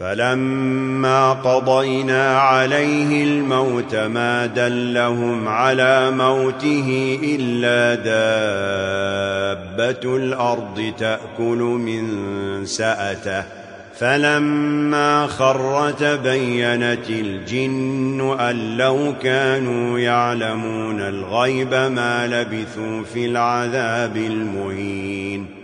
فلما قضينا عليه الموت ما دلهم على موته إلا دابة الأرض تأكل من سأته. فلما خَرَّتْ بَيِّنَتِ الجن أن لو كانوا يعلمون الغيب ما لبثوا في العذاب المهين.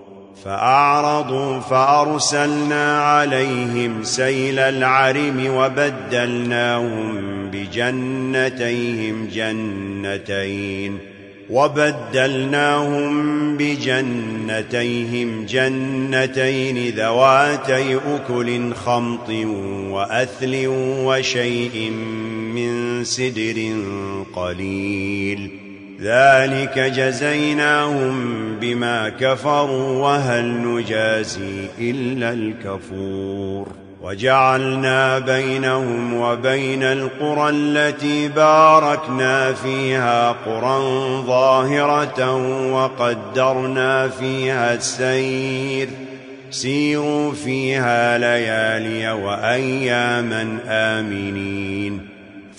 فأعرضوا فأرسلنا عليهم سيل العرم وبدلناهم بجنتيهم جنتين وبدلناهم بجنتيهم جنتين ذواتي أكل خمط وأثل وشيء من سدر قليل ذلك جزيناهم بما كفروا وهل نجازي إلا الكفور وجعلنا بينهم وبين القرى التي باركنا فيها قرى ظاهرة وقدرنا فيها السير سيروا فيها ليالي وأياما آمنين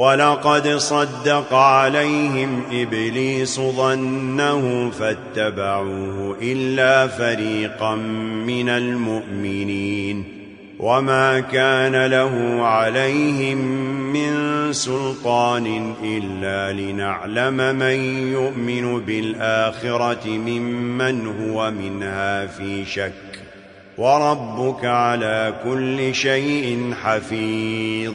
وَلَقَدْ صَدَّقَ عَلَيْهِمْ إِبْلِيسُ ظَنَّهُ فَاتَّبَعُوهُ إِلَّا فَرِيقًا مِنَ الْمُؤْمِنِينَ وَمَا كَانَ لَهُ عَلَيْهِمْ مِنْ سُلْطَانٍ إِلَّا لِنَعْلَمَ مَنْ يُؤْمِنُ بِالْآخِرَةِ مِمَّنْ هُوَ مِنْهَا فِي شَكٍّ وَرَبُّكَ عَلَى كُلِّ شَيْءٍ حَفِيظٌ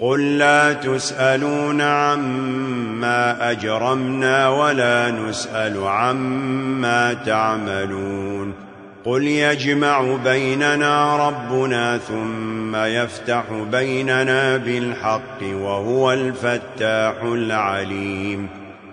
قل لا تسألون عما أجرمنا ولا نسأل عما تعملون قل يجمع بيننا ربنا ثم يفتح بيننا بالحق وهو الفتاح العليم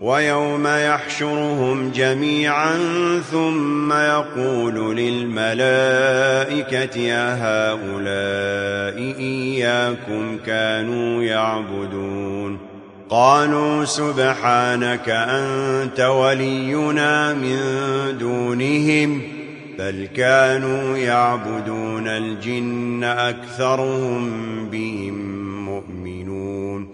وَيَوْمَ يَحْشُرُهُمْ جَمِيعًا ثُمَّ يَقُولُ لِلْمَلَائِكَةِ أَهَؤُلَاءِ إِيَّاكُمْ كَانُوا يَعْبُدُونَ قَالُوا سُبْحَانَكَ أَنْتَ وَلِيُّنَا مِنْ دُونِهِمْ بَلْ كَانُوا يَعْبُدُونَ الْجِنَّ أَكْثَرُهُمْ بِهِمْ مُؤْمِنُونَ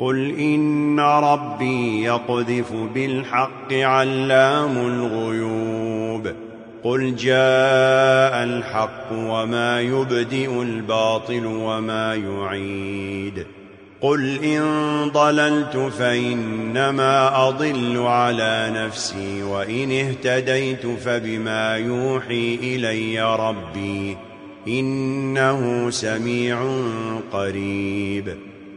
قل ان ربي يقذف بالحق علام الغيوب قل جاء الحق وما يبدئ الباطل وما يعيد قل ان ضللت فانما اضل على نفسي وان اهتديت فبما يوحي الي ربي انه سميع قريب